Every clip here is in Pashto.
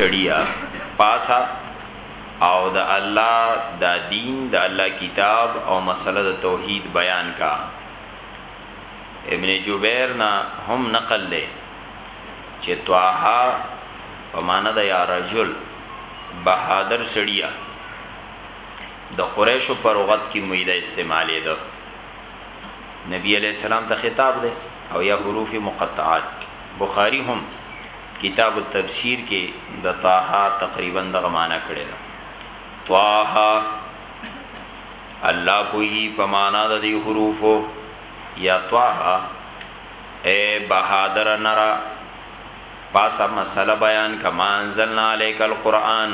سړیا پاسا او د الله د دین د الله کتاب او مسله د توحید بیان کا ابن جبیر نا هم نقل لے چې طه په معنا د یا رجل بهادر سړیا د قریشو پر وخت کې میده استعمالې ده نبی علیہ السلام ته خطاب ده او یا حروف مقطعات بخاری هم کتاب التبصیر کې د طه تقریبا دغه معنی کړې ده طه الله پویږي په معنا د دې حروفو یا طه اے بهادر نرا پاسه مسله بیان کما انزلنا الیک القرآن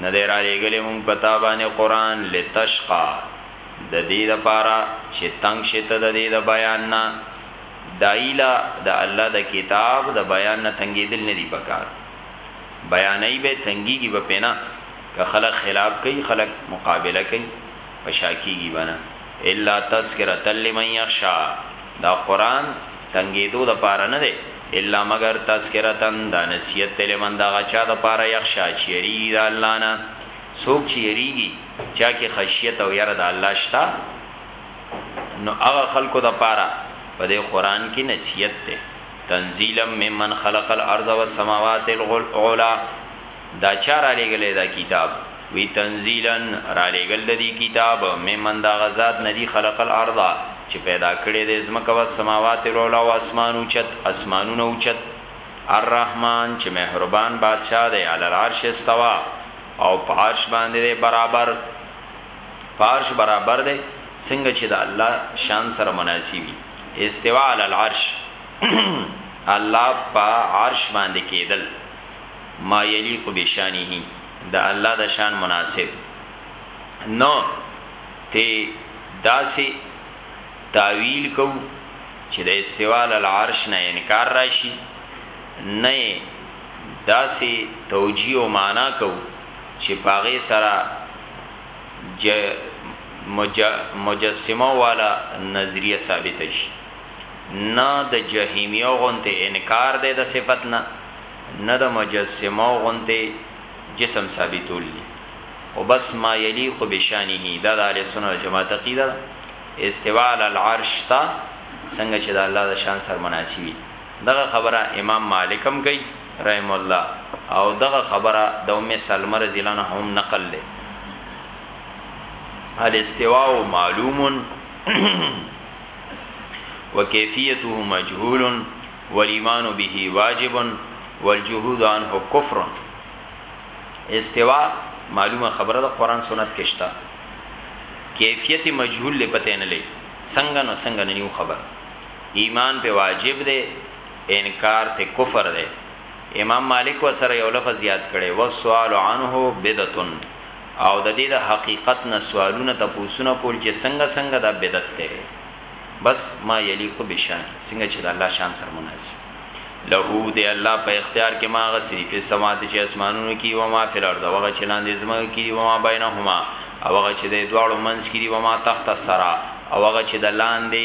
نه دی را لېګلې مونږ پتا باندې قران لتشقا د دې لپاره چې تنگ شته د دې د بیان نه داعی له د الله د کتاب د بیان نه تنګیدل نه دي پکار، بیانوي به تنګیږي به پرې نه، که خلک خلاف کوي خلک مقابله کوي په شا کیږي به نه، الا تذکرة لمن یخشی دا قرآن تنګیدو د پاره نه دی الا مګر تذکرة دا نصیحت دی لمن د هغه چا د پاره یخشی چې یریږي د الله نه، څوک چې یریږي چا کې خشیت او یره د الله شته. نو هغه خلکو د پاره په دې قران کې نصیحت ته تنزیلا ممن خلق الارض والسماوات العلى دا چار علی گله دا کتاب وی تنزیلا را لګل د دې کتاب ممن دا غزاد ندی خلق الارض چې پیدا کړي د زمکه او سماوات العلى او اسمان او چت اسمانونه او چت الرحمن چې مهربان بادشاہ دی علی العرش استوا او پارش باندې برابر په عرش برابر دی څنګه چې د الله شان سره مناسبي استوا علی العرش الله په عرش باندې کېدل ما یلیق بشانه د الله د شان مناسب نو ته داسې تعویل کو چې د استوا علی العرش نه انکار راشي نه داسې توجیه او معنا کو چې پاغه سره ج مج مجسمه والا نظریه ثابت شي نه د جهمیو غونته انکار دی د صفت نه نه د مجسمه غونته جسم ثابتول دي خو بس ما یلیق بشانه دا د اهل سنت جماعت عقیده استواء علی العرش تا څنګه چې د الله د شان سره مناسبي دغه خبره امام مالکم کوي رحمه الله او دغه خبره د ام سلمه رضی الله عنها هم نقل ده الاستواء معلوم وکیفیته مجهول والايمان به واجب والجهود عنه کفر استواء معلومه خبره د قران سنت کې شته کیفیت مجهول لپته نه لې څنګه نو څنګه نه یو خبر ایمان په واجب دی انکار ترې کفر دی امام مالک ورسره یو لفظ زیات کړي والسوال عنه بدعت او د دې د حقیقت نه سوالونه تپوسونه کول چې څنګه څنګه دا بدعت ده بس ما یلیق بشان څنګه چې د الله شان سره مناسب له دې الله په اختیار کې ما غسری په سماعت چې اسمانونو کې و ما فل ارض وغه چې لاندې زما کې و ما بینهما او هغه چې د دواړو منځ کې و ما تحت سرا او هغه چې د لاندې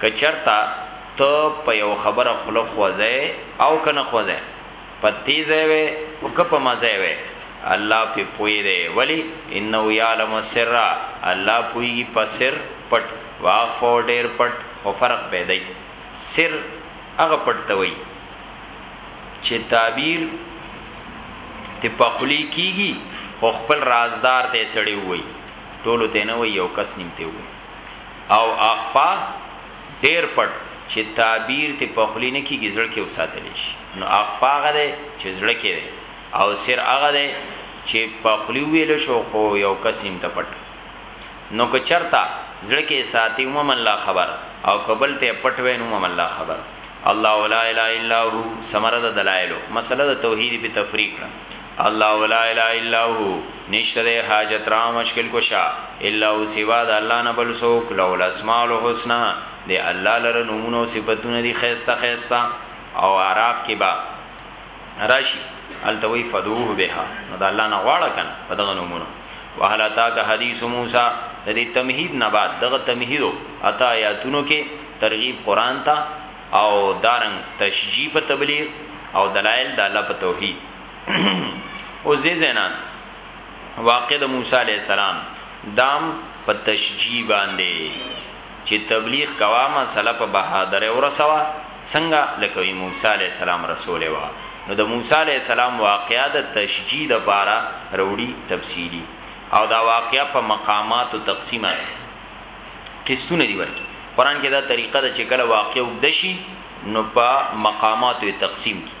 که چرته ته په یوه خبره خوله خوځی او که نه خوځی په تیزی وی او که په مزی وی الله پی پوی دی ولی انه یعلم السر الله پوهیږی په سر پټ واخفه ډیر پټ خو فرق به دی سر هغه پټ ته وایی چه تعبیر ته په خولی کیږی خو خپل رازدار ته سړی وایی ټولو ته نه وایی یو کس نیم ته وایی او اخفا ډیر پټ چې تعبیر ته په خلی نه کیږي زړه کې وساتل شي نو اخفا غره چې زړه کې دی او سر هغه دی چې په خلی ویل شو خو یو کس نیم ته پټ نو که چرتا زړه کې ساتي هم الله خبر او قبل ته پټ وین هم الله خبر الله ولا اله الا هو سمره د دلایلو مسله د توحید په تفریق الله لا اله الا هو نشته دی حاجت روا مشکل کشا الا هو سوا د الله نه بل څوک له الاسماء الحسنی دی الله لره نومونه او صفاتونه دی خیسته خیسته او عراف کې با راشي التوی فدوه بها نو د الله نه غواړه کنه په دغه نومونو وهل اتا که حدیث موسی د دې تمهید نه بعد دغه تمهید اتا آیاتونو کې ترغیب قران ته او دارنګ تشجیع په تبلیغ او دلایل د الله په توحید او زیزنا واقع د موسی علی السلام دام په تشجیع باندې چې تبلیغ کوا مسله په بهادر او رسوا څنګه لکه موسی علی السلام رسول و نو د موسی علی السلام واقعا د تشجیع د پاره وروړي تفصیلی او دا واقعا په مقامات او تقسیمه قسطونه دی ورته قران کې دا طریقه د چکل واقع وګدشي نو په مقامات او تقسیم کې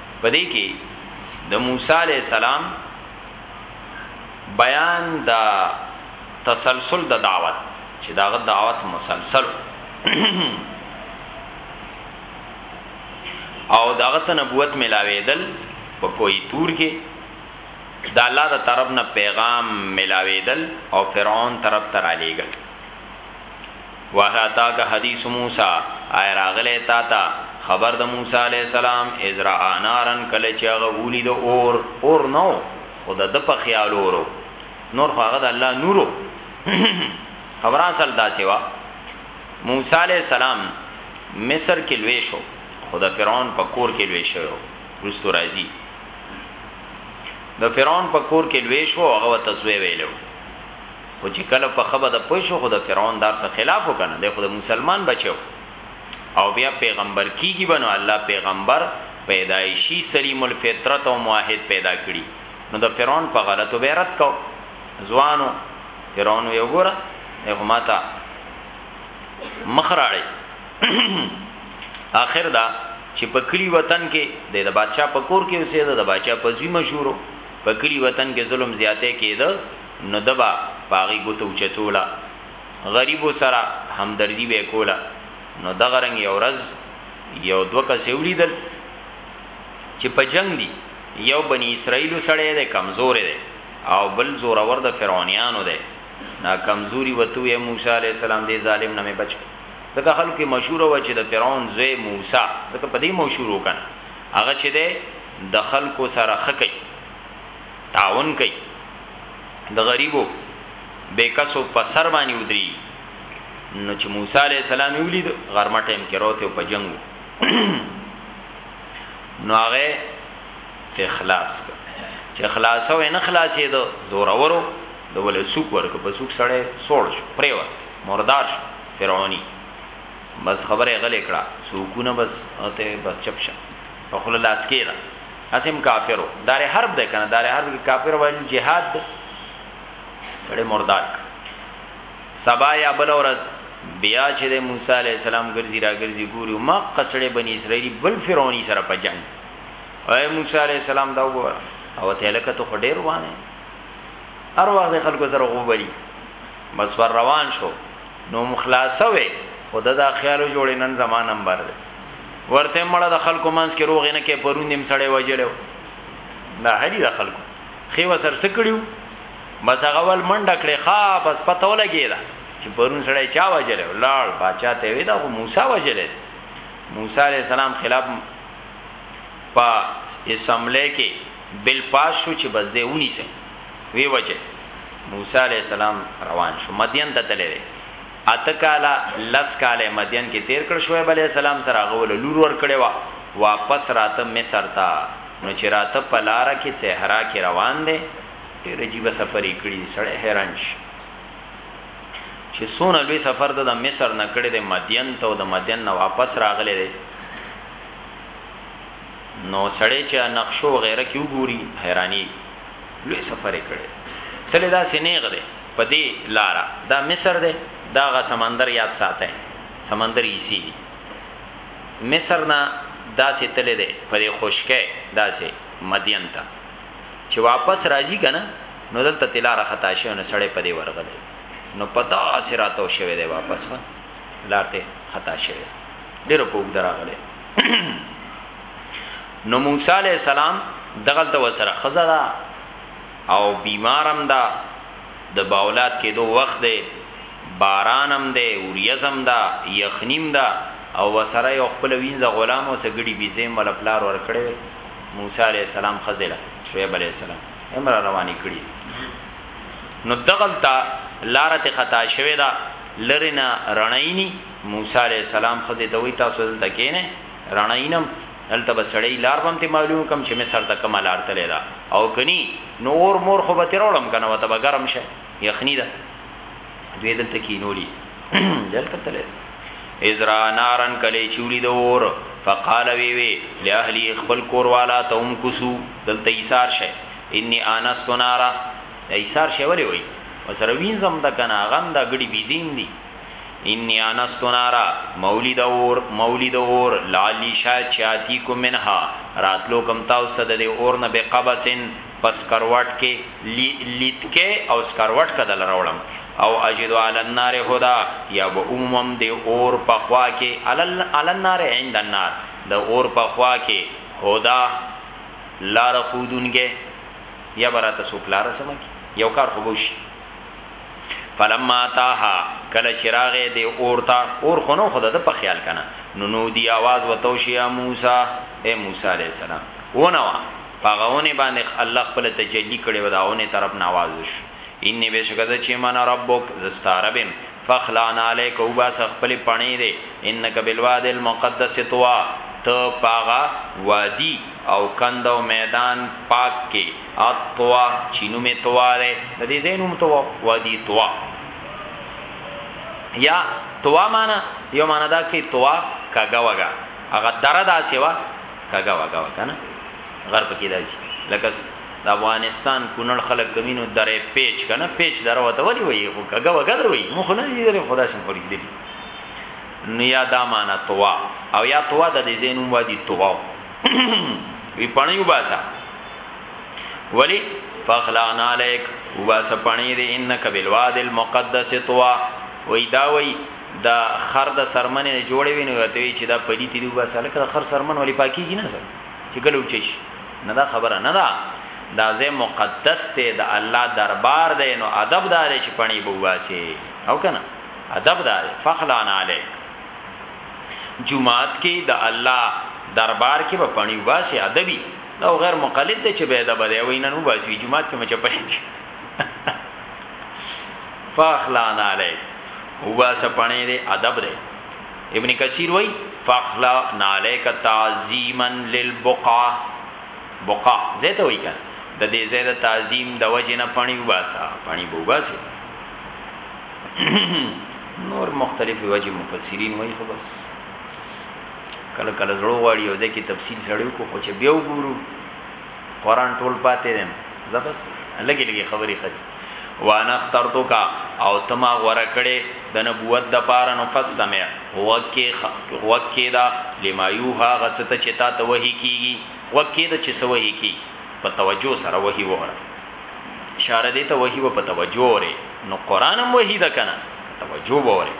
په دې کې د موسی علی السلام بیان د تسلسل د دعوت چې داغه دعوت مسلسل او داغه ته نبوت ملاویدل په کوی تور کې د الله د طرف نه پیغام ملاویدل او فرعون طرف ته را لېګل وهل اتاک حدیث موسی آیا راغلی تا ته خبر د موسی علیه السلام اذ رآ نارا کله چې هغه ولید اور اور نو خو د ده په خیال اور و نور خو هغه د الله نور و خبره اصل داسې وه موسی علیه السلام مصر کې لوی شو خو د فرعون په کور کې لوی شو رستو راځي د فرعون په کور کې لوی شو هغه تزوی ویلو خو چې کله په ښه بده پوه شو خو د فرعون دار څخه خلاف وکړ نو دی خو د مسلمان بچی و او بیا پیغمبر کیږي به نو الله پیغمبر پیدایشي سلیم الفطرت او موحد پیدا کړي نو د فرعون په غلطو به رد کو ځوانو فرعون وی وګوره دغه ماته مخراړي اخر دا چې په کلی وطن کې د بادشاہ په کور کې اوسېده د بادشاہ په زوی مشهورو په کلی وطن کې ظلم زیاته کېده نو ده به په هغې ګوته اوچتوله، غريبو سره همدردي به يې کوله، نو دغه رنګ يوه ورځ يو دوه کسه وليدل چې په جنګ دي، يو بني اسرائيلو سړی دی کمزوری دی او بل زورور د فرعونيانو دی، نه کمزوري ورته وويل، اې موسی عليه السلام دې ظالم نه مې بچ کړه، ځکه خلکو کې مشهوره وه چې د فرعون زوی موسی ځکه په دې مشهور و کنه هغه چې دی د خلکو سره ښه کوي. تعاون کوي د غریبو بیکسو په سر باندې ودری نو چې موسی علی السلام ولید غرمه ټیم کې راوته په جنگ نو هغه اخلاص چې خلاصو نه خلاصې دو زور اورو د ول سوق ورک په سوق سړې سوړ شو پریو مردار شو فرعونی بس خبره غلې کړه سوقونه بس اته بس چپ شه په خپل لاس کې هسې هم کافرو دار حرب دی کنه دار حرب کې کافر ویل جهاد دی سړی مردار کړ سبا یا بل ورځ بیا چې د موسی علی السلام ګرځي را ګرځي ګوري ما قصړې بنی اسرائیلی بل فرعونی سره په جنگ اے موسی علی السلام دا وګوره او ته لکه ته خډیر وانه هر وخت خلکو سره غوبري بس ور روان شو نو مخلاصه وې خدا دا خیال جوړې نن زمانم بر ده ورته مړه د خلکو منځ کې روغ نه کې پرون نیم سړی وجلو دا هدي د خلکو خو سر سکړیو بس هغه ول منډه کړې ښا بس پته ولګی دا چې پرون سړی چا وجلې لاړ باچا ته وی دا خو موسی وجلې موسی عليه السلام خلاف په اسمبلی کې بل پاس شو چې بس دې ونی سي وی وجه موسی عليه السلام روان شو مدین ته تللی اته کاله لس کاله مدین کې تیر کړ شعیب علیه السلام سره هغه ول لور ور کړې وا واپس راته مصر ته نو چې راته په لار کې صحرا کې روان دي ډېر عجیب سفر یې کړی سړی حیران شي چې سونه لوی سفر د مصر نه کړی د مدین ته او د مدین نه واپس راغلی دی نو سړی چې نقشو غیره کې وګوري حیرانی لوی سفر یې کړی تل دا سینې غره په دې لاره دا مصر دی دا غا سمندر یاد ساته سمندر ایسی دی مصر نه داسې تللی دی په دې خشکه داسې مدین ته چې واپس راځي کنه نو دلته تلاره خطا شوی نو سړی په دې ورغلی نو پتا سراتو شوی دی واپس خو لارته خطا شوی ډیر په وګ دراغله نو موسی علی السلام دغلت وسره خزرا او بیمار هم ده د باولاد کیدو وخت دی باران هم دی وریځ هم ده یخنی هم ده او وسره یو خپل وینځه غلام او څه ګړی بیزی هم ولا پلار ورکړی وی موسی علیه السلام ښځی له شعیب علیه السلام هم را روانی کړی نو دغلتا لاره ته خطا شوی ده لرنه رڼاینی موسی علیه السلام ښځی ته وی تاسو دلته کینه رڼاینم دلته به سړی لار به هم ته معلوم کم چې مصر ته کومه لار تللی ده او کنی نو اور مور خو به ترې راوړم کنه وته به ګرم شی یخنی ده دوی دلته کینولی دلته تللی ازرا نارن کلی چولی د اور فقال وی وی لاهلی خپل کور والا ته هم کوسو دلته ایثار شی انی انست نارا ایثار شی ولی وی وسره وینځم د کنه غم د غړي بيزیم دی انی انست نارا مولد اور مولد اور لالی شا چاتی کو منها راتلو کم تاو صد دی اور نه بقبسن پس کروټ کې لی لیتکه او سکروټ کدل راولم او اجد علی النار هدا یا به عموم دی اور پخوا کې علی النار عند النار د اور پخوا کې هدا لار خودونګه یا برات سوک لار سمکی یو کار خوبوشي فلما تاها کله چراغ دی اورتا اور خونو خود د په خیال کنه نو نو دی आवाज وتو شي یا موسی اے موسی علی السلام ونوا پاغونه باندې الله خپل تجلی کړي وداونه طرف نواز وش انی بشکره چې من ربک زستاربم فخلان علیک او باس خپل پڼې دی انک بالواد المقدس طوا ته پاغا وادی او کند او میدان پاک کې الطوا چی نوم طوا ده د دې ځای نوم طوا وادي طوا یا طوا معنا یو معنا دا کې طوا کګه وګا هغه دره دا سیوا کګه وګا وکنه غرب کې دای شي لکه د افغانستان کونړ خلک کمینو درې پیچ کنه پیچ دره وته ولی وی خو کګه وګا دی وی مخ نه دی درې خدا سم پوری دی نو یا دا معنا طوا او یا طوا د دې ځای نوم وادي طوا وی پړیو باسا ولی فخلعنا علیک وباس پانی دی انک بالواد المقدس طوا وی دا وی دا خر د سرمن نه جوړې ویني وته وی چې دا پلیتی دی وباس الک د خر سرمن ولی پاکیږي نه سر چې ګل اوچش نه دا خبره نه ده دا زه مقدس ته د الله دربار دی نو ادب دار چې پانی بواسي او کنه ادب دار فخلعنا علیک جمعات کې د الله دربار کې به پانی وباسي ادبي دا غیر مقلد دی چې به ادب دی وای نن وباسي جمعات کې مچ پېښ فاخلان علی وباسه پڼې دی ادب دی ابن کثیر وای فاخلا نالیک تعظیما للبقا بقا زیته وای کنه د دې زیاده تعظیم د وجه نه پڼې وباسه پڼې وباسه نور مختلفي وجه مفسرین وای خو بس کله کله زړه غواړي او ځکه تفصیل سره کو خو چې بیا وګورو قران ټول پاتې دي زبس لګي لګي خبري خدي وانا اخترتک او تما غره کړي د نبوت د پاره نو فاستمع وکي وکي دا لما یوها غسته چې تا ته وਹੀ کیږي وکي دا چې سوهي کی په توجه سره وਹੀ وره اشاره دې ته وਹੀ و په توجه وره نو قران هم وਹੀ دا کنه توجه وره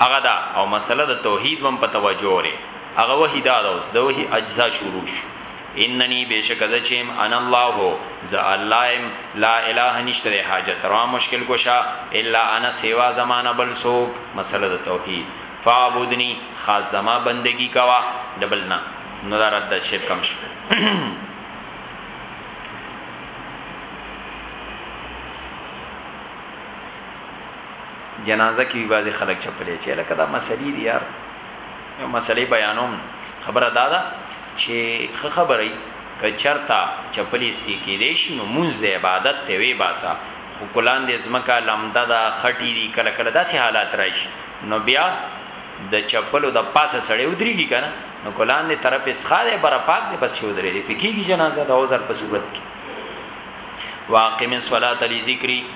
هغه دا او مسله د توحید بم په توجه وره هغه وحی دا ده اوس د وحی اجزا شروع شو اننی بشک ز چیم ان الله ز الله ام لا اله نشتره حاجت را مشکل کوشا الا انا سیوا زمانه بل سوک مسله د توحید فعبدنی خاص زما بندگی کوا دبلنا نو دا رد شرک کم شو جنازه کې بعضي خلک چپلې چې لکه دا مسلې دي یار یو مسلې بیانوم خبره دادا چې خبرې کچرتا چپلې استي کې دي شي نو مونږ د عبادت ته وی باسا خو کلان دې زمکا لمده دا خټي دي کله کله داسې حالات راشي نو بیا د چپلو د پاسه سړې ودرېږي کنه نو کلان دې طرف اسخاله بر پاک دې بس چودرې دې پکېږي جنازه د اوزر په صورت کې واقم الصلاه لذکری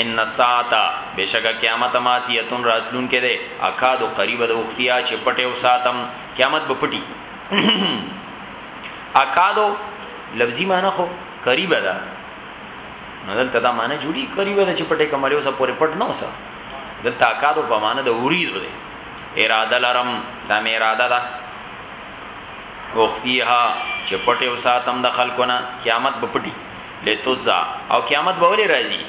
ان الساعه بشک قیامت ماتیه راتلونکې ده اکاد قریب د اختیا چې پټه او ساتم قیامت به پټي اکادو لفظي معنی خو قریب ده نو دلته دا معنی جوړي قریب ده چې پټه کمالو سره پورې پټ نه وسه دلته اکادو په معنی د اوریدو ده اراده لرم دا مې اراده ده او خفیها چې پټه او ساتم د خلکونه قیامت به پټي لتجزا او قیامت به ولې راځي؟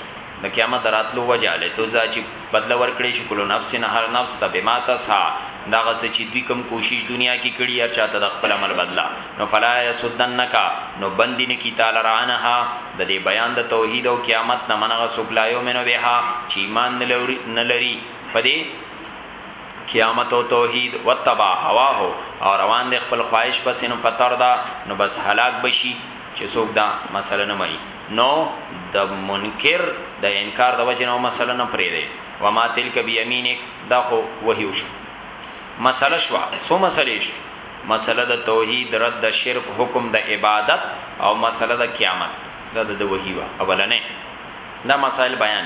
د قیامت د راتلو وجه، لتجزا چې بدله ورکړې شي کل نفس هر نفس ته بما تسعی د هغه څه چې دوی کوم کوشش دنیا کې کړي هر چا ته د خپل عمل بدله نو فلا یصدنک نو بند دې نه کړي تا لره عنها د دې بیان د توحید او قیامت نه من هغه څوک لا یؤمن بها چې ایمان نه لري په دې قیامت او توحید وتبع هواه او روان دې خپل خواهش پسې نو فتردا نو بس هلاک بشي چه څوک دا مسله نه منی نو د منکر د انکار د وجه نه مسله نه پرې دی و ما تلک بیمینک دا خو وحی شو مسله شو سو مسله شو مسله د توحید رد د شرک حکم د عبادت او مسله د قیامت دا د وحی وا اولنې دا مسائل بیان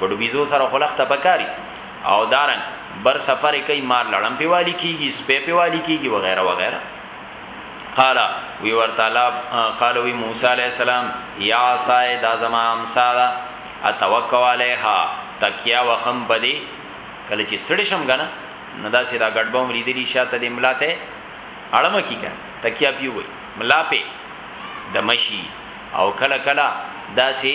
ګډو بيزو سره خلخته پکاري او دارن بر سفر کوي مار لړم پیوالي کیږي سپې پیوالي کیږي وغیرہ وغیرہ قال وی ورتعالی قال وی موسی علی السلام یا سای دا زما امسالا اتوکل علیها تکیا وخم بدی کله چې ستړي شم غنه نو دا سیدا غډبه مری دلی شاته د املاته اړم کی کنه تکیا پیو وی ملاپه د مشی او کله کله دا سی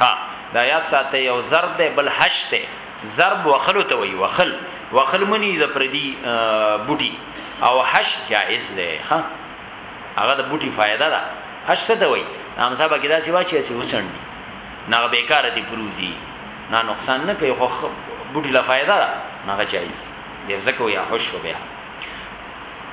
ها دا یاد ساته یو ضرب ده بل حش ده ضرب وخلو ته وی وخل وخل منی د پردي بوټي او حش جائز ده ها هغه د بوټي فائدہ ده حش څه ته وی نام صاحب کې دا سی واچي سی وسند نه بیکاره دي پروزي نه نقصان نه کوي خو بوټي لا فائدہ ده نه جائز دی ځکه وی حش بیا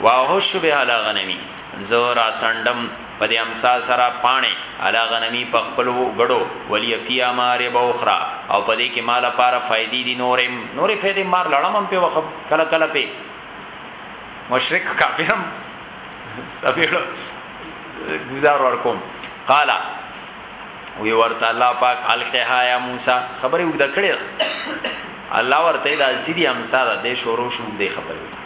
واهش به علی غنمی زه را سندم په دې امسا سره پانه علی غنمی په خپل غړو ولی فیا مار بوخرا او په دې کې مال لپاره فائدې دي نورم نورې فائدې مار لړم هم په وخت کله کله په مشرک کافرم سبیړو گزار ورکوم قال وی ورته الله پاک الکه یا موسی خبره وګد کړی الله ورته د سیدی امسا د شورو شو د خبره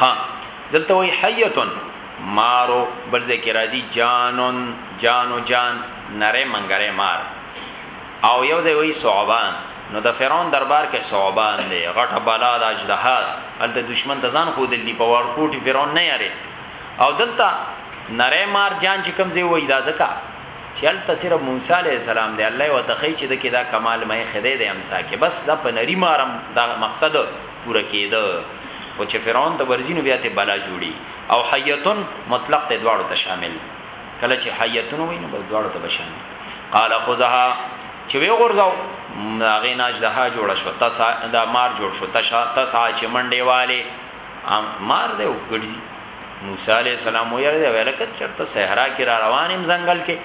ها دلته وی حیتن مارو بل ذکر راځي جانون جانو جان نره منګره مار او یو ځای وی صعبان نو د فرعون دربار کې صعبان دی غټه بلا د اجدهاد الته دشمن ته ځان خو دل دی په وار کوټي فرعون نه یاري او دلته نره مار جان چې کم زی وای دا زکا چې الته صرف موسی علی السلام دی الله وتخی چې د کې دا کمال مې خده دې امسا کې بس دا په نری مارم دا مقصد پوره کیده خو چې فرعون ته ورځینو بیا ته بلا جوړي او حیتن مطلق ته دواړو ته شامل کله چې حیتن وي نو بس دواړو ته بشامل قال خذها چې وی غورځاو هغه ناج ده جوړ شو تاسو دا مار جوړ شو تاسو تاسو چې منډي والے مار دی وګړي موسی علی السلام ویل دی ولکه چرته صحرا کې را روانم ځنګل کې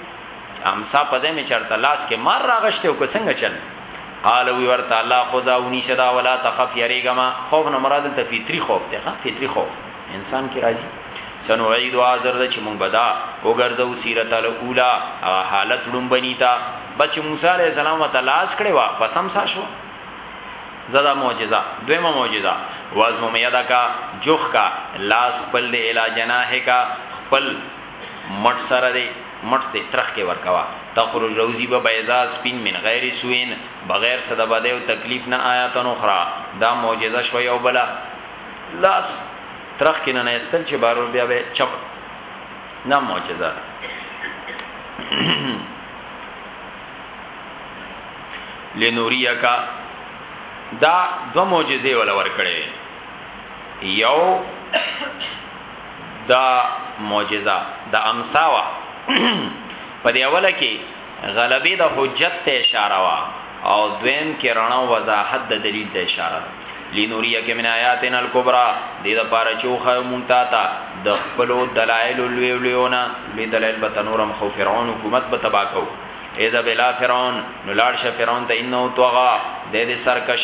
امسا پځې می چرته لاس کې مار راغشته او څنګه چل قال وی ورته الله خدا ونی صدا ولا تخف یریګما خوف نه مراد ته فطری خوف دی ښا فطری خوف انسان کی راضی سنعيد عذر چې مونږ بدا وګرځو سیرت الاولا هغه حالت لوم بنیتا بچ موسی علی السلام وتلاس کړي وا پسم سا شو زدا معجزه دویمه معجزه وازم میدا کا جوخ کا لاس خپل دی الا جناح کا خپل مټ سره دی مټ ته ترخ کې ورکوا تخرج روزی به بیضا سپین من غیر سوین بغیر صد بده او تکلیف نه آیات اخرى دا معجزه شوی او بلا لاس ترخ کې نه استل چې بارو بیا به چپ نه معجزه لنوریکا دا دو معجزې ولا ور کړې یو دا معجزه د امسا وا په دی اوله کې غلبې د حجت ته اشاره وا او دویم کې رڼا وضاحت د دلیل ته اشاره ده لنوریه کې من آیاتنا الکبرى د دې لپاره چې خو مونږ تا د خپل دلایل لوی لویونه لوی دلایل به تنورم خو فرعون حکومت به تبا کو اذا بلا فرعون نو لاړ شه فرعون ته انه توغا د دې سرکش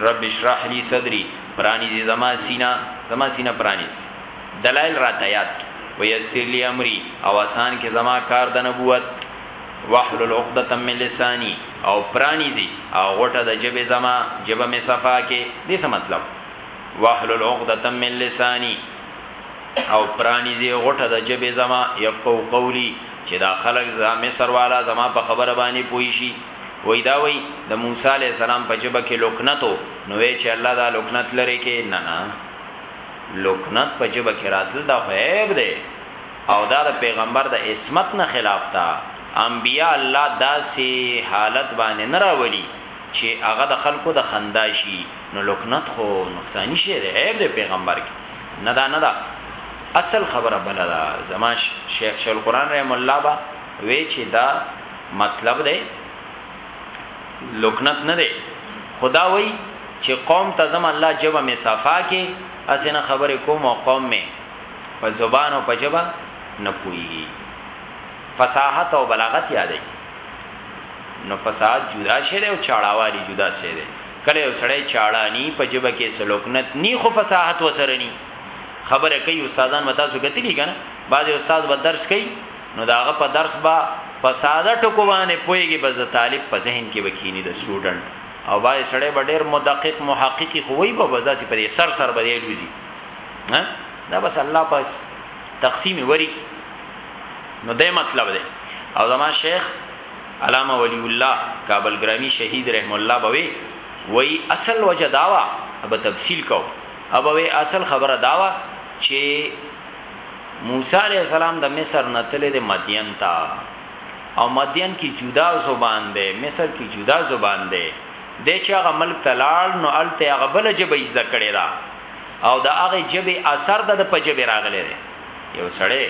رب اشرح لي صدري پرانیزي زما سینا زما سینا پرانیزي دلایل راته یاد ويسر لي امري او آسان کې زما کار د نبوت واحلل عقده من لساني او پرانیزي او غټه د جبه زما جبه می صفا کې دې څه مطلب واحلل عقده من لساني او پرانیزي غټه د جبه زما يفقو قولي چې دا خلک زما سروالا زما په خبره باندې پوي شي وای دا وای د موسی علی السلام په جبه کې لوکنتو نو وی چې الله دا لوکنت لري کې نه نه لوکنت په جبه کې راتل دا غیب دی او دا د پیغمبر د عصمت نه خلاف تا انبیا الله داسې حالت باندې نه راولي چې هغه د خلکو د خندا شي نو لوکنت خو نقصان شي دی عیب دی پیغمبر کې نه دا نه دا اصل خبره بلدا زما شیخ شل قران رحم الله با وی چې دا مطلب دی لکنت نه دی خدا وای چې قوم ته زم الله جبه می صفا کې اسنه خبره کوم او قوم می په زبان او په جبه نه پوي فصاحت او بلاغت یادې نو فساد جدا شری او چاړاوالی جدا شری کله یو سړی چاړانی په جبه کې سلوکنت نی خو فصاحت وسرنی خبره کوي استادان متاسو کتلی کنه بعض استاد به درس کوي نو دا هغه په درس با په ساده ټکو باندې پويږي بس د طالب په ذهن کې وکینی د سټوډنټ او باید سړی به ډیر مدقق محققي خو وي په بزاسي په سر سر به دی لوزي ها دا بس الله پاس تقسیم وری کی نو دې مطلب دی او زما شیخ علامه ولی الله کابل گرامی شهید رحم الله بوي وای اصل وجه داوا به تفصیل کو ابوي اصل خبره داوا چې موسی علیہ السلام د مصر نه تللی د مدین ته او مدین کې جدا زبان دی مصر کې جدا زبان دی د چې هغه ملک تلال نو الته هغه بل جبه ایز د کړی دا او د هغه جبه اثر د په جبه راغلی دی یو سړی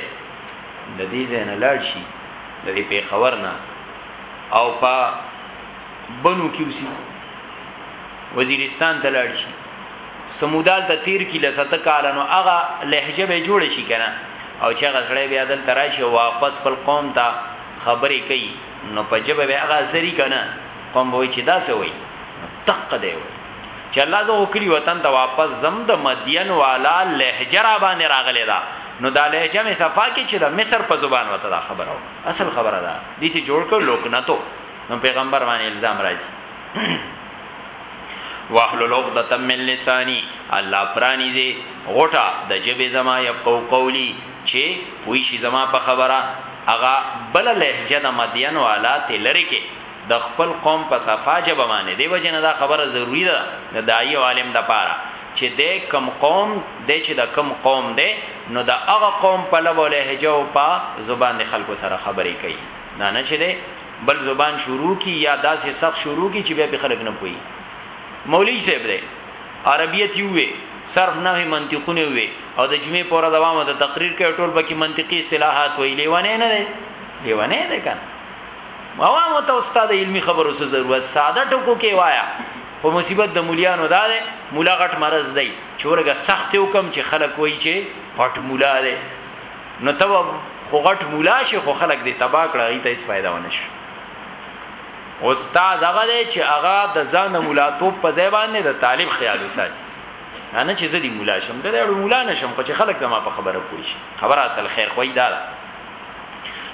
د دې زین لاړ شي د دې په خبر نه او په بنو کې وسی وزیرستان ته لاړ شي سمودال ته تیر کی لسته کال نو هغه لهجه به جوړ شي کنه او چې هغه سړی بیا دل تراشي واپس خپل قوم ته خبرې کوي نو په جبه به هغه زری کنه قوم به چې دا څه وای تق دی وای چې الله زه وکړي وطن ته واپس زم د مدین والا لهجه را باندې راغلی دا نو دا لهجه می صفا کی چې د مصر په زبان وته دا خبره اصل خبره ده دې ته جوړ کړ لوک نه تو نو پیغمبر باندې الزام راځي واحلل عقدة من لساني الله پرانی زی غټه د جبه زما يفقو قولي چې پوي شي زما په خبره اغا بل لهجه د مدین والا تلری کې د خپل قوم په صفا جبه باندې دی وجنه دا خبره ضروری ده د دای عالم د پاره چې د کم قوم د چې د کم قوم دی نو د هغه قوم په لبو لهجه او په زبان د خلکو سره خبرې کوي دا نه چې دی بل زبان شروع کی یا داسې سخت شروع کی چې بیا په خلک نه پوي مولوی صاحب دی عربیت یو وی صرف نه منطقونه وی او د جمعې پورا دوام د تقریر کې ټول بکی منطقي اصطلاحات وی لیوانه نه دی لیوانه دی کنه عوام ته استاد علمی خبرو سره ضرورت ساده ټکو کې وایا خو مصیبت د مولیانو دا ده مولا غټ مرز دی چې ورګه سخت حکم چې خلک وایي چې غټ مولا دی نو ته خو غټ مولا شي خو خلک دې تبا کړه ای ته هیڅ فائدہ ونه شي استاد هغه دی چې هغه د ځان مولا توپ په ځای باندې د طالب خیال وساتي نه چې زدي مولا شم زه د مولا نشم خو چې خلک زما په خبره پوي شي خبره اصل خیر خوې دا ده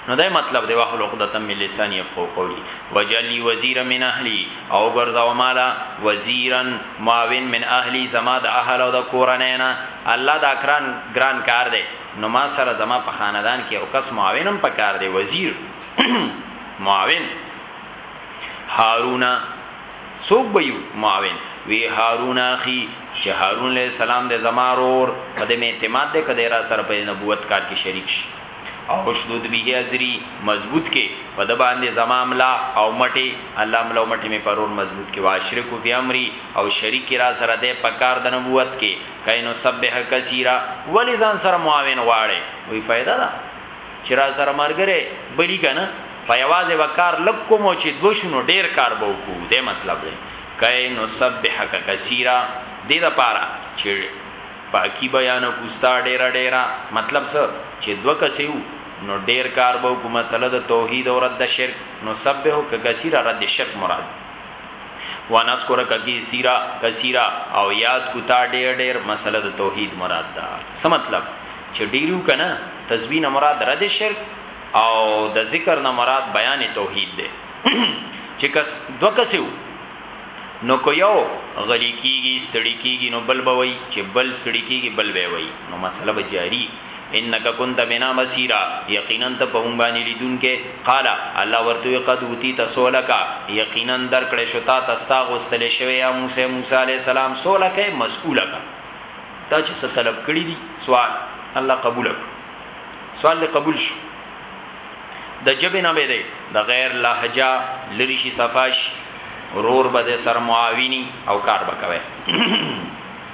نو دا مطلب دی واخل عقدۃ من لسان یفقهوا قولی وجلی وزیر من اهلی او ګرځاو مالا وزیرن معاون من اهلی زما د اهل او د کورنۍ نه الله دا کران ګران کار دی نو ما سره زما په خاندان کې یو کس معاون هم پکار دی وزیر معاون هارون سوق بيو معاون وی هارون اخي چې هارون عليه السلام د زمارور په دې اعتماد دې کده را سره په نبوت کار کې شریک شي او شدود به ازری مضبوط کې په د باندې زما عملا او مټي الله عملا او مټي می پرور مضبوط کې واشرکو فی امری او شریک را سره د پکار د نبوت کې کینو سبح کثیرا ولی ځان سره معاون غواړي وی فائدہ ده چې را سره مرګره بلی کنه په یوازې وکار لکو مو چې دو شنو ډیر کار به وکړو دې مطلب دی کینو سبح کثیرا دې د پاره چې پاکی بیان کوستا ډیر ډیر مطلب څه چې دو کسیو نو ډیر کار به کوم مسله د توحید او رد شرک نو سبح کثیرا رد شرک مراد ونذکر کګی سیرا کثیرا او یاد کو تا ډیر ډیر مسله د توحید مراد ده څه مطلب چې ډیرو کنه تسبیح نه مراد رد شرک او د ذکر نه مراد بیان توحید ده چې کس دو کسیو نو کو یو غلی کیږي ستړي کیږي نو بل بوي چې بل ستړي کیږي بل به وي نو مسله به جاری انک کنت بنا بصیرا یقینا ته په موږ باندې لیدونکی قال الله ورته وی قد اوتیت سؤلک یقینا درکړی شو تا ته ستا غوستل شوی یا موسی موسی علیه السلام سؤلک مسئولک تا چې څه طلب کړی دی سوال الله قبول کړ سوال له قبول شو د جبه نه به دی د غیر لهجه لری شي صفاش رور به سر معاونی او کار بکوي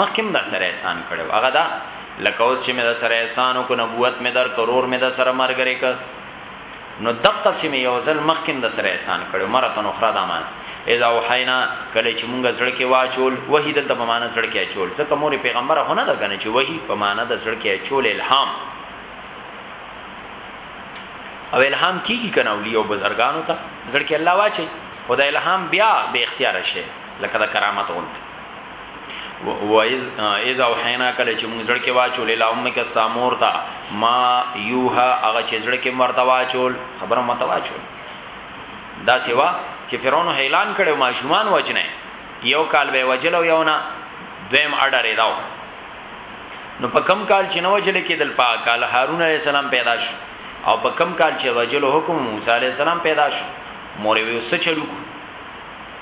مخکم در سره احسان کړو هغه دا لکه اوس چې مې در سره احسان او نبوت مې در کرور مې در سره مرګري ک نو دقه سیم یو ځل مخکم د سره احسان کړو مرتن اخرى د امان اذا وحینا کله چې مونږ زړه کې واچول وਹੀ دلته په معنا زړه کې اچول ځکه مور پیغمبر هونه ده کنه چې وਹੀ په معنا د زړه کې اچول الهام او الهام کیږي کنه اولیاء او بزرګانو ته زړه کې الله واچي خدای الهام بیا به اختیار شي لکه د کرامت غونډه و از از او حینا کله چې موږ زړه کې واچول لا امه کې سامور تا ما یوها هغه چې زړه کې مرته واچول خبره مته واچول دا سیوا چې فرعون اعلان کړو ما شومان وجنه یو کال به وجل او یو نه دیم اډر ایداو نو په کم کال چې نو وجل کې دل پاک کال هارون علی السلام پیدا شو او په کم کال چې وجل حکم موسی علی السلام پیدا شو مور وی وسه چلو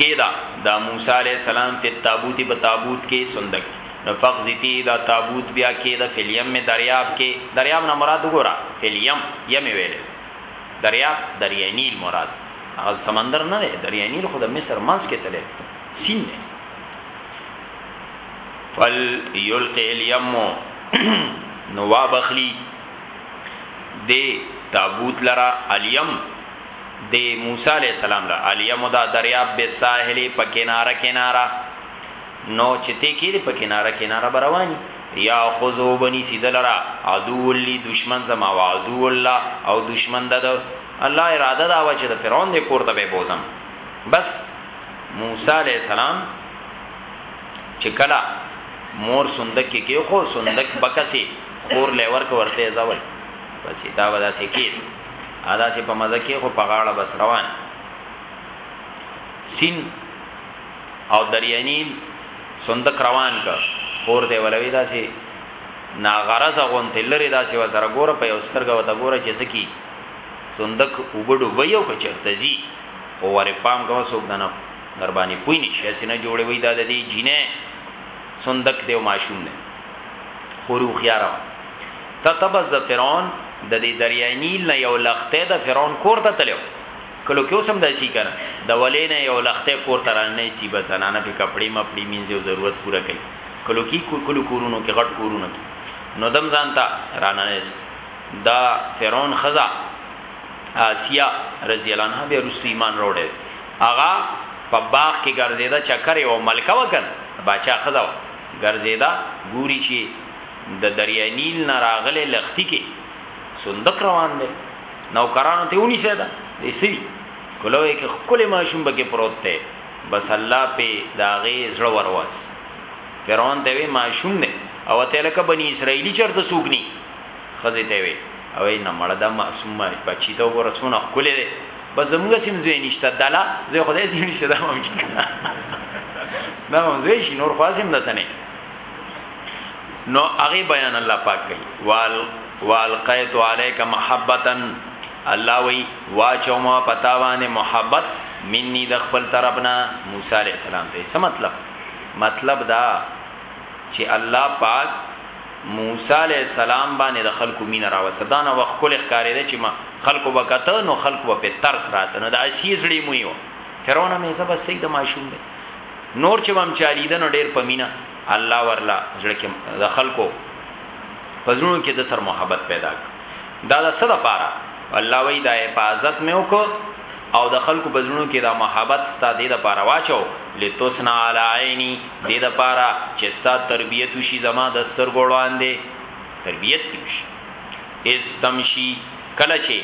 کیدا دا موسی علیہ السلام فی التابوت په تابوت کې صندوق نو فقز فی دا تابوت بیا کیدا فی الیم دریاب کې دریاب نه مراد وګوره فی الیم یم ویل دریاب دریای نیل مراد هغه سمندر نه دی دریای نیل خو د مصر منځ کې تللی سین دی فل یلقی الیم نو وابخلی دی تابوت لرا الیم د موسی علیه السلام له عالیه مو دا دریاب به ساحل په کناره کناره نو چې تی کې په کناره کناره برواني یا خذو بني سیدلرا عدو لی دشمن زما او عدو الله او دشمن د الله اراده دا و چې د فرعون د کور ته به بوزم بس موسی علیہ السلام چې کلا مور صندوق کې کې خو صندوق بکسي خور لور کو ورته ځول بس دا ودا سي کې ادا سي په مزه کې خو په غاړه بس روان سین او دریانیل صندوق روان کا خور دی ولوي دا سي ناغرزه غونته لري دا سي وسره ګوره په یو سترګه وته ګوره چې سکی صندوق وبډو به یو کچرته زی خو ور پام کوم سوګ دنه در باندې پوی نشي سينه جوړې وې دا د دې جینې صندوق دی او ماشوم نه خورو خيار ته تبز د فرعون د دې دریای نیل نه یو لخته د فرعون کور ته تلو کلو کې اوسم د شي کنه د ولې نه یو لخته کور ته رانه سی به زنانه په کپڑے مپړي مینځو ضرورت پوره کوي کلو کې کلو کورونو کې غټ کورونو کې نو دم ځانتا رانه نس دا فرعون خزا آسیا رضی الله عنها به رسو ایمان وروړي اغا په باغ کې ګرځیدا چکر او ملکه وکړ باچا خزا ګرځېده، ګوري چې د دریای نیل نه راغلی لښتي کې صندوق روان دی، نوکرانو ته ونیسه دا دې څه دي؟ کولوې کې ښکلی ماشوم پکې پروت دی، بس الله پې د هغې زړه وروست، فرعون ته یې وې ماشوم دی او ته لکه بني اسراییلي چېرته څوک نی. ښځې ته وې اوې نه مړه دا معصوم بچي ته وګوره څونه ښکلی دی بس زموږ سیم زوی نشته دلا زوی خدای سیم نشته دا هم چې دا هم زوی شي نور خاصم دسنه نو هغه بیان الله پاک کوي وال والقیت علیک محبتا الله وی واچو ما پتاوانه محبت منی د خپل طرفنا موسی علی السلام ته څه مطلب مطلب دا چې الله پاک موسی علیه السلام باندې د خلکو مینه راوسته دا نه وخت کول ښکارېده چې ما خلکو وکته نو خلکو به په ترس راته نو د اسیې زړی مو یو فرعون مې زب سید د ماشوم دی نور چې وم چالیدن او ډیر پمینه الله ورلا زړه کې د خلکو پزړو کې د سر محبت پیدا ک دا د صد پاره الله وی د حفاظت مې وکړ او د خلکو په زړونو کې دا محبت ستا دې لپاره واچوو، لتصنع علی عینی، دې لپاره چې ستا تربیت وشي زما د سترګو وړاندې، تربیت دې وشي، اذ تمشی، کله چې،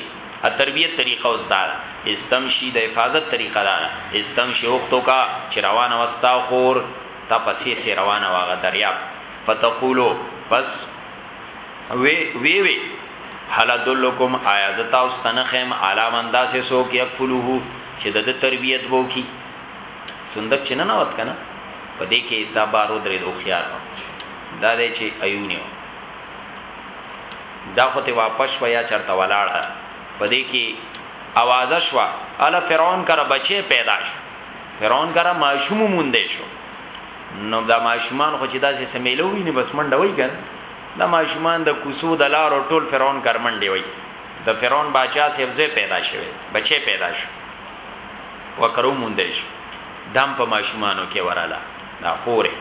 د تربیت طریقه اوس دا ده، اذ تمشی، د حفاظت طریقه دا ده، اذ تمشی اختک، چې روانه وه ستا خور، تا پسې سې روانه وه هغه دریاب، فتقول، پس. وی وی وی هل دلکم آیا زتا واستنه خیم علامن داسې سو کې خپلوه چې د تربیت بو کی صندوق چې نه نوت کنه په دې کې دا بارو درې دو خيار دا دې چې ایونیو دا خو ته واپس ویا چرته ولاړه په دې کې आवाज شوا ال فرعون کرا بچي پیدا شو فرعون کرا ماشوم مونږ شو نو دا ماشومان خو چې داسې سمیلو ویني بس منډه وای کړ دا ماشومان د کوسو د لار او ټول فرعون کرمنډي وای د فرعون باچا سیبزه پیدا شوی بچي پیدا شو وکرو مونږ شو دم په ماشومانو کې وراله دا خوره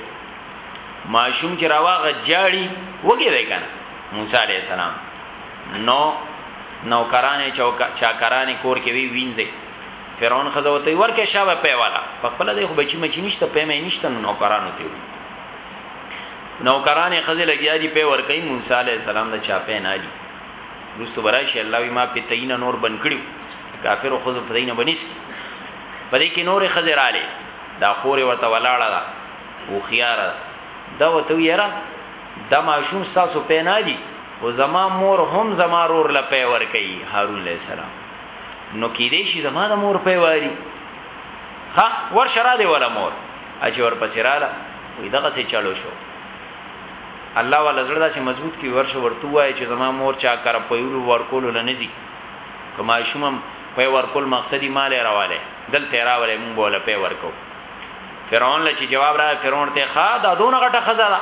ماشوم چې راواغه جاړي وګي دی کنه موسی عليه السلام نو نوکرانه چوکا چاکرانه کور کې وی وینځي فرعون خزه وته ورکه شابه پی والا په خپل د خو بچی مچی نشته پی مې نشته نو نوکرانو ته نوکران خزه لګیا دی پی ورکه موسی علی السلام د چا پی نه دی رستو برایش الله وی ما په تین نور بن کړیو کافر خو په دینه بنیس کی پدې کې نور خزه را لې دا خور ورته ولاړه ده او خيار دا وته یرا دا ماشوم ساسو پې نه دي خو زما مور هم زما رور لپې ور کوي هارون عليه السلام نو کې دې شي زما د مور په واري ها ور شرا دی ولا مور اچ ور پسې رااله وې دغه سي چالو شو الله ولا زړه داسې مضبوط کی ورشه ورته وای چې زما مور چا کار په یو ورکول لنزي کما شومم په ورکول مقصدی مال راواله دلته راواله مونږ بوله په ورکو فرعون لچ جواب را فرعون ته خا دا دون غټه خزاله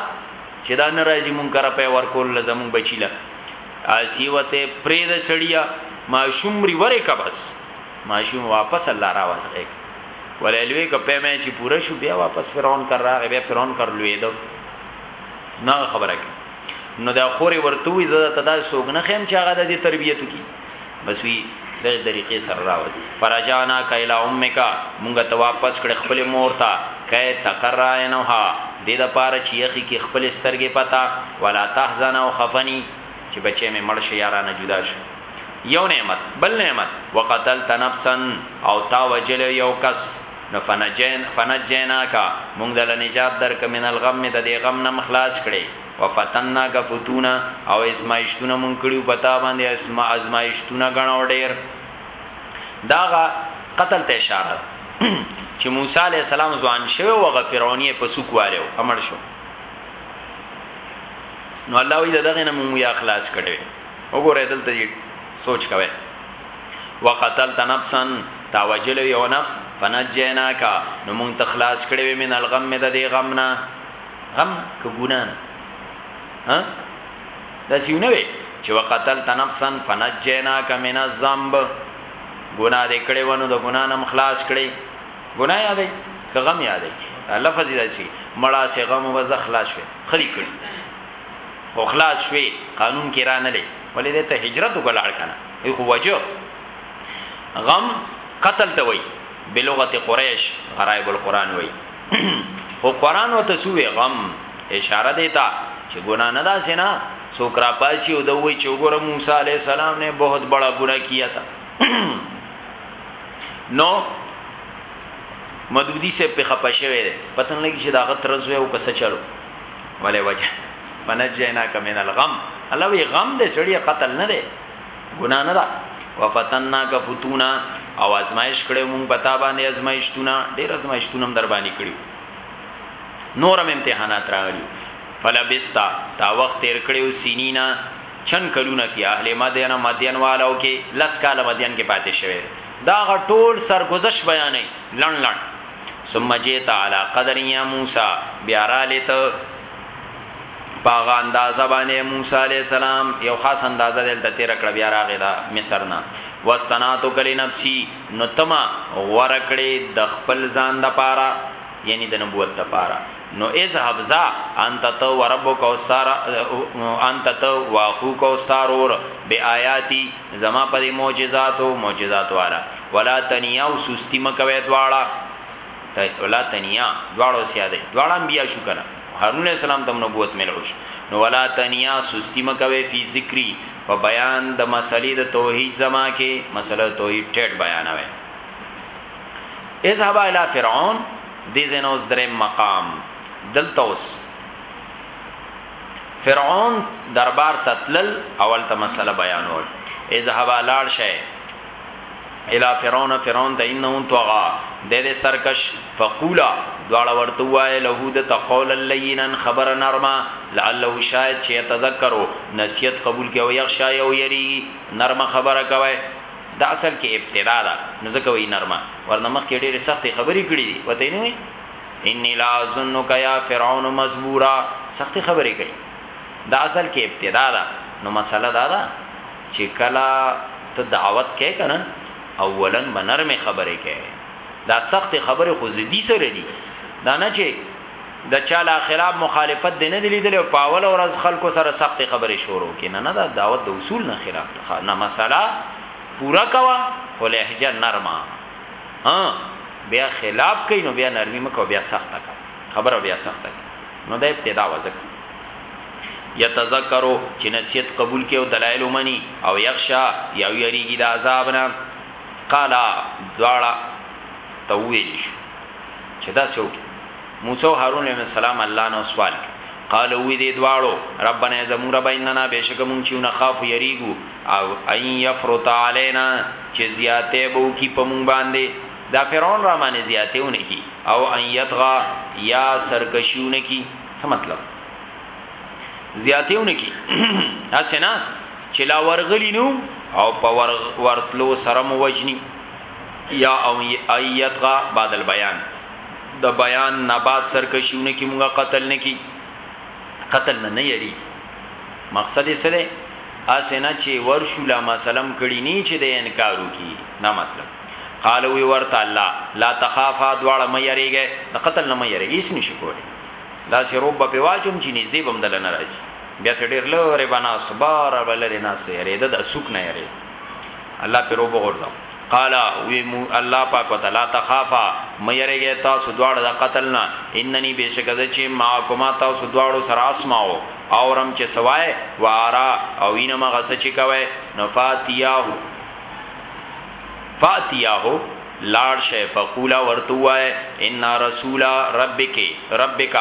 چې دا ناراضي مونږ کرا په ورکول لزمون بچیلا اسی وته پرې د سړیا ماشوم ری وره کا بس ماشوم واپس الله را وځي ولې لوی کو په مې چې پوره شو بیا واپس فرعون کر راغی بیا فرعون کر لوی دو نه خبره کې نو دا خوري ورته وي زړه تدا سوګ نه خیم چې هغه د دې تربیته کی بس وی دغه طریقې سره راوځي فرجانا کایلا امک مونږ ته واپس کړ خپل مور ته کای تقراینها د د پاره چې یخی کې خپل سترګې پتا ولا تحزن او خفنی چې بچې مې مړ شي یارانه جدا شي یو نعمت بل نعمت وقتلت نفسا او تا وجل یو کس نفنجین فنجینا کا مونږ د نجات درک من الغم د دې غم نم خلاص کړي وفتناک فتونا او ازمایشتونه مونږ کړیو په تا باندې اسما ازمایشتونه غن او ډیر داغه قتل ته اشاره ده چې موسی علی السلام ځوان شوی او غفرونی په سوق والو امر شو نو الله وی دغه نه مونږ یا خلاص کړي وګوره دلته سوچ کوي وقتلت نفسا تا وجل یو نفس فنجیناکا نو مونږ تخلاص کړي من الغم د دې غمنا غم که ګناه نه ها دا سیونه وي چې وقتل تنفسن فنجینا کمن الذنب ګناه دې کړې ونه د ګناه نم خلاص کړې ګناه یادې که غم یادې لفظ دې شي مړه سي غم وز خلاص شي خري کړې خو خلاص شوي قانون کې را نه لې ولې دې ته هجرت وکړل کنه یو خو وجه غم قتل ته وای بلغت قریش غرائب القرآن وای خو قران او تسوی غم اشاره دیتا چې ګنا نه دا سینا سو کرا پاسی او دوی چې وګوره موسی علی السلام نے بہت بڑا گناہ کیا تھا نو مدودی سے په خپه شوی دی پته نه لګی چې دا غت رزوی او کس چلو ولې وجه فنجینا کمن الغم الله وی غم دې سړی قتل نه دی ګنا نه ده وفتننا کا فتونا او ازمایش کړو مونږ پتا باندې ازمایشتونه ډیر ازمایشتونه هم در باندې کړو نورم امتحانات راغلي فلا بستا تا وخت تیر کړو سینینا چن کلونه فی اهل مدین مدین والو کې لس کاله مدین کې پاتې شوی دا غټول سرگذشت بیانې لړ لړ ثم جیت علی قدر یا موسی بیا را لته پاغه اندازه باندې موسی علی السلام یو خاص اندازه دلته تیر کړ بیا راغی دا مصر نه واستناتو کلی نفسي نو تما ورکړې د خپل ځان د پاره یعنی د نبوت د پاره نو از حبزا انت تو وربک اوستار انت تو واخو کو استارور بی آیاتی زما پر معجزاتو معجزات والا ولا تنیا او سستی مکوي دواړه ولا تنیا دواړو سیاده دواړه بیا شو کنه هارون علیہ السلام تم نبوت ملوش نو ولا تنیا سستی مکوي فی ذکری په بیان د مسلې د توحید زما کې مسله توحید ټیټ بیانوي اذهب الى فرعون دې زنوس درې مقام دلتوس فرعون دربار تتلل اول ته مسله بیانول اذهب لاړ شئ الا فرعون فرعون ته انه طغى د دې سرکش فقولا دواړه ورته وای له د تقول لینا خبر نرما لعله شاید چې تذکرو نصیحت قبول کې او یخشا یو یری نرمه خبره کوي دا اصل کې ابتدا ده نو ځکه وی نرمه ورنه مخ کې ډېرې سختې خبرې کړې دي وته نه وي ان لا ظنک یا فرعون مزبورا سختې خبرې کوي دا اصل کې ابتدا ده نو مسله دا ده چی کلا ته دعوت کئ کنه اولا به نرم خبره کئ دا سخت خبره خو زدی سره دی دا نه چی د چا لا خلاف مخالفت دی نه دی لیدل او پاول اور از خلکو سره سخت خبره شروع کی نه نه دا دعوت د اصول نه خلاف ده نه مساله پورا کوا خو لهجه نرمه ها بیا خلاف کین نو بیا نرمی مکو بیا سخت کا خبره بیا سخت کا نو د ابتدا وزک یتذکر چې نصیحت قبول کې او دلایل ومني او یخشا یا یریږي د عذاب نه قالا دواړه تویل شو چې دا څوک موسی او هارون علیه السلام الله نو سوال کوي قالو وی دی دواړو ربنا زمون رب اننا بشک مون چې نه خاف یریګو او اي يفرط علينا چې زیاته بو کی پمون باندې دا فرعون را باندې زیاته ونه کی او ان يطغى یا سرکشیونه کی څه مطلب زیاتیو نه کی اسنه چې لا ورغلی نو او په ور ورتلو سره مو وجنی یا او ایتغا بعد البیان د بیان نه بعد سرکشیونه کی مونږه قتل نه کی قتل نه نه یری مقصد یې سره اسنه چې ورشو لا ما سلام کړي نه چې د انکارو کی نه مطلب قالو ورته الله لا تخافا دواړه مې یریږي د قتل نه مې یریږي هیڅ نشي کولی دا سی روب په واچوم چې نږدې بم دل نه راځي بیا ته ډیر لره بناست بار ولري نه سي یری د سوک نه یری الله په روب غورځم قال وی مو الله پاک وتعالى تخافا مېریږي تاسو دواړه د قتل نه انني بشکره چې ما کوما تاسو دواړو سره اسماو اورم چې سوای وارا او وینم غس چې کوي نفاتیاه فاتیاه لاړ شئ فقولا ورته ووایئ انا رسولا ربک ربک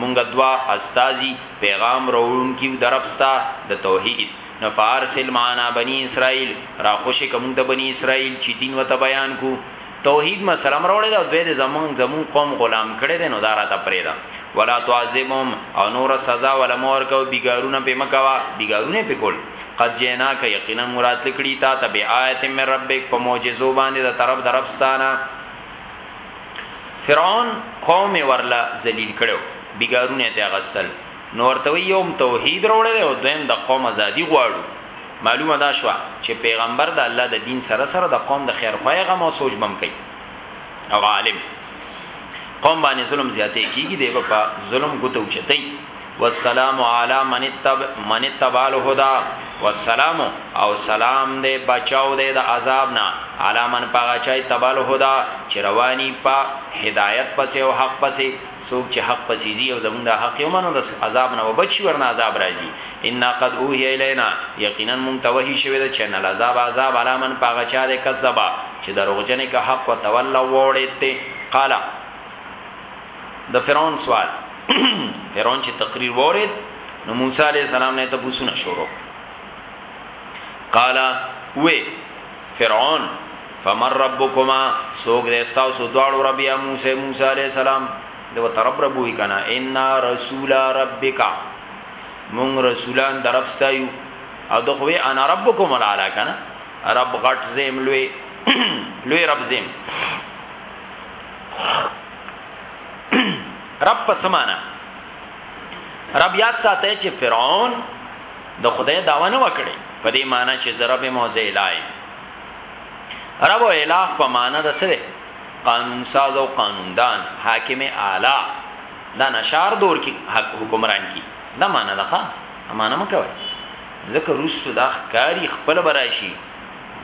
مونږ دوه استازي پیغام راوړونکي یو د رب ستا د توحید نو فارسل معنا بنی اسرائیل راخوشې که مونږ ته بنی اسرائیل چې دین ورته بیان کو توحید مسله هم راوړې ده دوی د زمون زمون قوم غلام کړي دي نو دا راته پرې ده ولا تعذبهم او نور سزا ولا مور کو بیګارونه په مکوا بیګارونه په کول قد جئناک یقینا موږ راتلي کړي تا ته بآیت من ربک په معجزو باندې د طرف د رب ستانه فرعون قوم ورلا ذلیل کړو بیګارونه ته غسل نو ورته یوم توحید وروړل او دویم د قوم ازادي غواړو معلومه دا شو چې پیغمبر د الله د دین سره سره د قوم د خیر خوای غم او سوچ بم کوي او عالم قوم باندې ظلم زیاتې کیږي دی په ظلم ګوتو چتای والسلام علی من اتبع من اتبع الهدى والسلام او سلام دے بچاو دے د عذاب نا علی من پاغا چای تبع الهدى چې رواني په هدایت پسې او حق پسې سوک چې حق پسې زی او زمونږ د حق یو منو د عذاب نه وبچي ورنه عذاب راځي ان قد اوهی الینا یقینا مونږ ته وحی شوی د چنل عذاب عذاب علی من پاغا چا دے کذبا چې دروغجنې که حق وتولوا وړې ته قالا د فرعون سوال فرعون چې تقریر وورید نو موسی علی السلام نه ته پوښتنه شروع قال وې فرعون فمر ربکما سوګ دې استاو سو دواړو رب یا موسی موسی علی السلام دو ترب رب وی کنا ان رسول ربک مون رسولان درپستایو او دغه وی انا ربکم العلا کنا رب غټ زم لوی لوی رب زم رب په سمانه رب یاد ساته چې فرعون د خدای داوا نه وکړي په دې معنی چې ضرب موزه الای رب او الہ په معنی د سره قانون ساز او قانوندان حاکم اعلی دا نشار دور کې حکمران کی دا معنی ده ښا امانه مکوي ځکه روستو دا ښکاری خپل براشي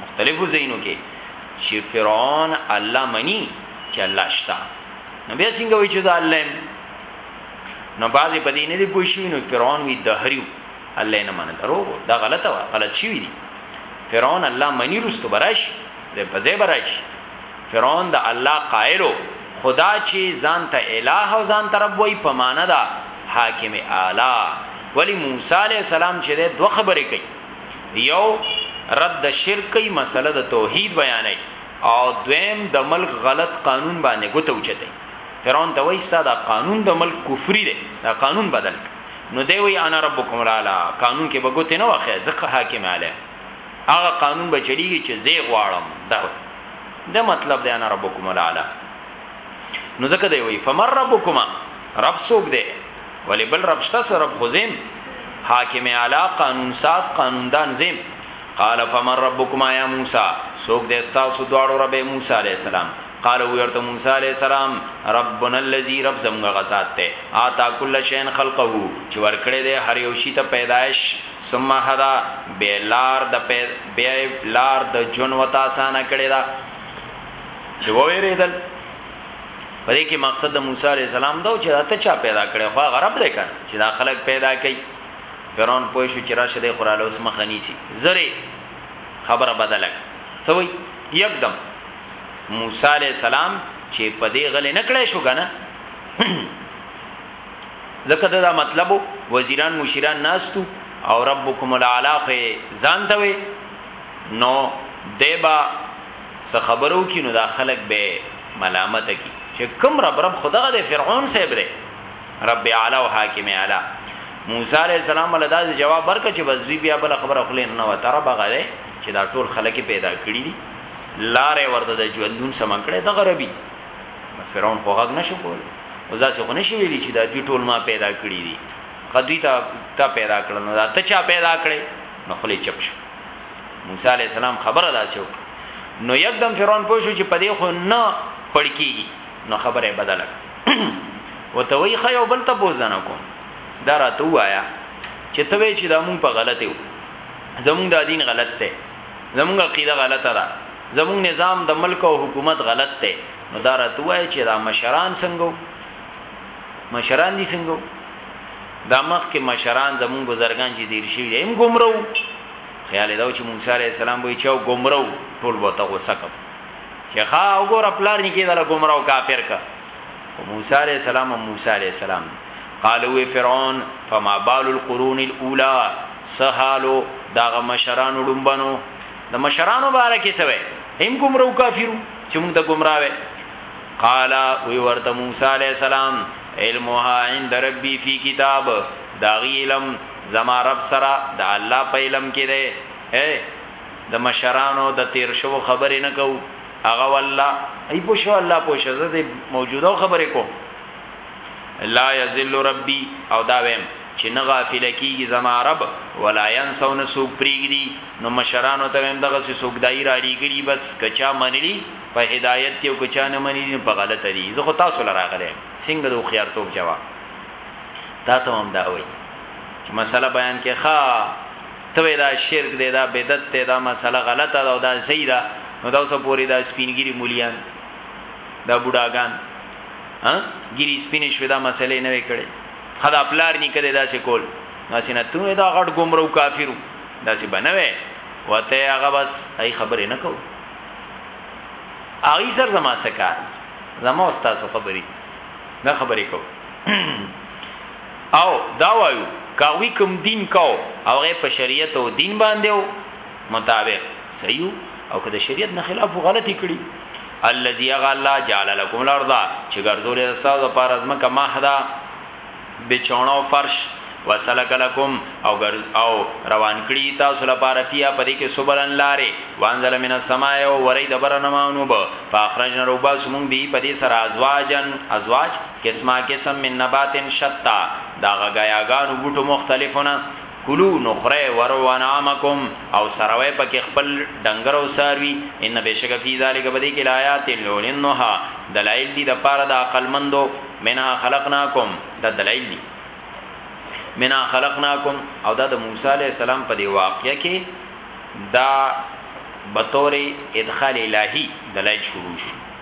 مختلفو زینو کې چې فرعون الله منی چې الله شته نو بیا څنګه وی چې زه الله يم نو بعضی په دې نه دی پوه شوی نو فرعون وی دهریو الله نه منه درو دا غلطه وا غلط شوی دی فرعون الله منی رستو براش زه په زه براش فرعون د الله قائلو خدا چې ځان ته الہ او ځان ته رب وای په معنا دا حاکم اعلی ولی موسی علی السلام چې دوه خبرې کوي یو رد شرک کوي مسله د توحید بیانوي او دویم د ملک غلط قانون باندې ګوته وچته فرعون ته وایي ستا دا قانون د ملک کفری دی دا قانون بدل نو دی وایي انا ربکم الاعلى قانون کې بګوته نه واخې ځکه حاکم اعلی هغه قانون به چلیږي چې زی غواړم دا د مطلب دی انا ربکم الاعلى نو ځکه دی وایي فمر ربکما رب سوق دی ولی بل رب شته سره رب خزم حاکم اعلی قانون ساز قانوندان زم قال فمن ربکما یا موسی سوک دی ستاسو دواړو رب ای موسی علیه السلام قال وی ورته موسی علیه السلام ربنا الذی رب زمغه غزاد ته آتا کل شین خلقه چې ورکړی دی هر یو شی ته پیدائش ثم هدا به لار د به لار د جون وتا سانه کړی دا چې وویریدل په دې کې مقصد د موسی علیه السلام دا چې راته چا پیدا کړی خو غرب لیکن چې دا خلک پیدا کړي فرعون پوه شو چې راشه دی خوراله اوس مخه نیسی زری خبره بدله سوی یکدم موسی علی السلام چې په دې غل نه کړې شو کنه ځکه دا مطلب وزیران مشیران ناستو او ربکم العلا خو ځان ته وي نو دیبا څه خبرو کې نو دا خلک به ملامت کی چې کم رب رب خدغه د فرعون صاحب دی رب اعلی او حاکم اعلی موسی علی السلام له داسې جواب ورکړ چې بس بیا بل خبره خلې نه و تر بغه ده چې دا ټول خلک پیدا کړی دي لارې ورته د ژوندون سم کړي د غربي بس فرعون خو غږ نشو کول او دا څه نه شي ویلي چې دا دوی ټول ما پیدا کړی دي خدوی ته تا پیدا کړل نو دا ته چا پیدا کړي نو خلې چپ شو موسی علی السلام خبره داسې وکړه نو یکدم فرعون پوه شو چې پدې خو نه پړکیږي نو خبره بدله وته وی خو یو بل ته بوز نه کوم دا راته وایا چې ته وی چې دا مونږ په غلطه یو زمونږ دا دین غلط دی زمونږ عقیده غلطه ده زمونږ نظام د ملک او حکومت غلط دی نو دا راته وای چې دا مشران څنګه مشران دي څنګه دا مخ کې مشران زمونږ بزرګان چې دیر شي ایم ګمرو خیال دا چې موسی عليه السلام وی چې ګمرو ټول وته غوسه کوي چې ښا وګوره پلار نکې دل ګمرا او کافر کا موسی عليه السلام او موسی عليه السلام دی قالو فرعون فما بال القرون الاولى سهالو داغه مشرانو ډمبنو د مشرانو باره کې سوي هم ګمرو کافرو چې موږ د ګمراوي قال وی ورته موسی عليه السلام علمها عند ربي في کتاب داغي علم زما رب سره د الله په علم کې ده د مشرانو د تیر شوو خبرې نه کوو هغه والله ای پوه شو الله پوه شه زه د موجوده خبرې کوم لا یذل ربی او دا ویم چې نه غافل کیږي زما رب ولا ينسو نه سوق پریګدي نو مشرانو ته هم دغه سوق دای را لګلی بس کچا منلی په هدایت یو کچا نه منی په غلطه دي زه خو تاسو لراغله څنګه د خيارتوب جواب تا ته هم دا وای چې مسله بیان کې ښا ته وې دا شرک دی دا بدعت دی دا مسله غلطه ده او دا صحیح ده نو دا اوسه پوری دا سپینګری مولیان دا بوډاګان ها ګری سپینې شوې دا مسلې نه وکړي خدا پلار نکړي دا څه کول ناسینه ته دا غټ ګمرو کافرو دا څه بنوي وته هغه بس هي خبرې نه کو اغي سر زما سکار زما استاد خبرې نه خبرې کو او دا وایو که هغوی کوم دین کاو او هغه په شریعت او دین باندې او مطابق صحیح او که د شریعت نه خلاف او غلطی کړی الذي غ الله جعل لكم الارض چې ګرځولې تاسو لپاره ازمه کما حدا بچونو فرش وسلک لکم او گر او روان کړي تاسو لپاره فیا پدې کې سبلن لارې وانزل من السماء او ورید برنمانو به فاخرجنا رباسمون به پدې سره ازواجن ازواج قسما قسم من نبات شتا دا غیاګانو بوټو مختلفونه کلو نخره ورو انعامکم او سروي پکې خپل ډنګر او ساروي ان بشک فی ذلک بدی کې آیات لولنها دلائل دي د پاره د عقل مندو منها خلقناکم د دلائل دي منها خلقناکم او دا د موسی علی السلام په دی واقعې کې دا بطور ادخال الهی دلائل شروع شو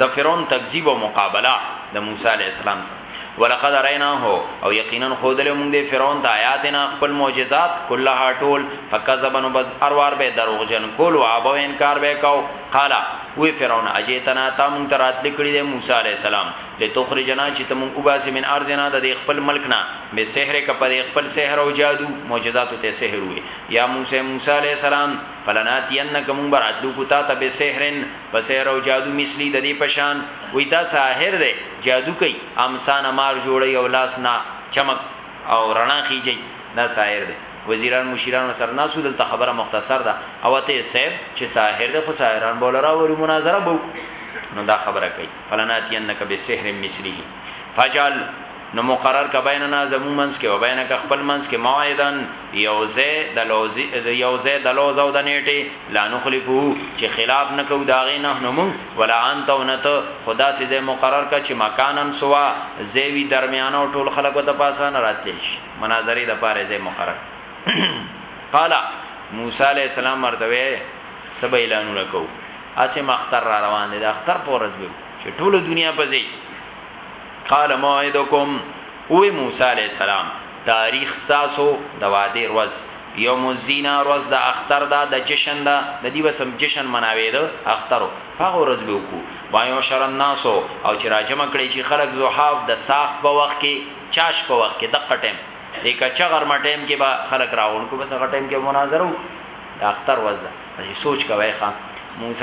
د فرعون تکذیب او مقابله د موسی علی السلام سره ولقد ریناه او یقینا خودل موږ د فرعون د آیاتنا خپل معجزات کلها ټول فکذبن بس اروار به دروغجن کول او ابو انکار به کو قال وی فرعون اجیتنا تا مونږ ته راتل کړي د موسی علی السلام لتخرجنا چې ته مونږ وباسي من ارزنا د خپل ملک نه به سحر کپه د خپل سحر او جادو معجزات ته سحر وي یا موسی موسی علی السلام فلناتینک مونږ به راتلو کو تا ته به سحرن په سحر او جادو مثلی د دې پشان وی دا ساحر دی جادو کوي امسان مار جوړي او لاس نه چمک او رڼا خيږي دا ساحر دی وزیران مشیران سره ناسو دلته خبره مختصر ده او ته صاحب چې ساحر دی خو ساحران بوله را ورو مناظره بو نو دا خبره کوي فلناتینک به سحر مثلی فجل نو مقرر که بیننا زموږ منځ کې وبینک خپل منځ کې موعدا یو ځای د لوز یو ځای د لوز او د نیټه لا نخلفو چې خلاف نکو داغه نه نو مونږ ولا انت او نت خدا سي ځای مقرر کا چې مکانن سوا زیوی درمیان او ټول خلکو ته پاسان راتلی شي مناظره د پاره ځای مقرر قال موسی علی السلام مرتبه سبا اعلان وکاو اسه مختر را روان دي د اختر پورز به چې ټول دنیا په ځای قال موعدکم او موسی علی السلام تاریخ تاسو د وعده ورځ یوم الزینا ورځ د اختر دا د جشن دا د دې وسم جشن مناوي ده اخترو هغه ورځ به وکړو وایو شر الناس او چې راجم کړي چې خلک زوحاف د ساخت په وخت کې چاش په وخت کې دقه ټیم یک چغر ما ټیم کې با خلک راون کو بس هغه ټیم کې مناظره د اختر ورځ ده سوچ کوي ښا موسی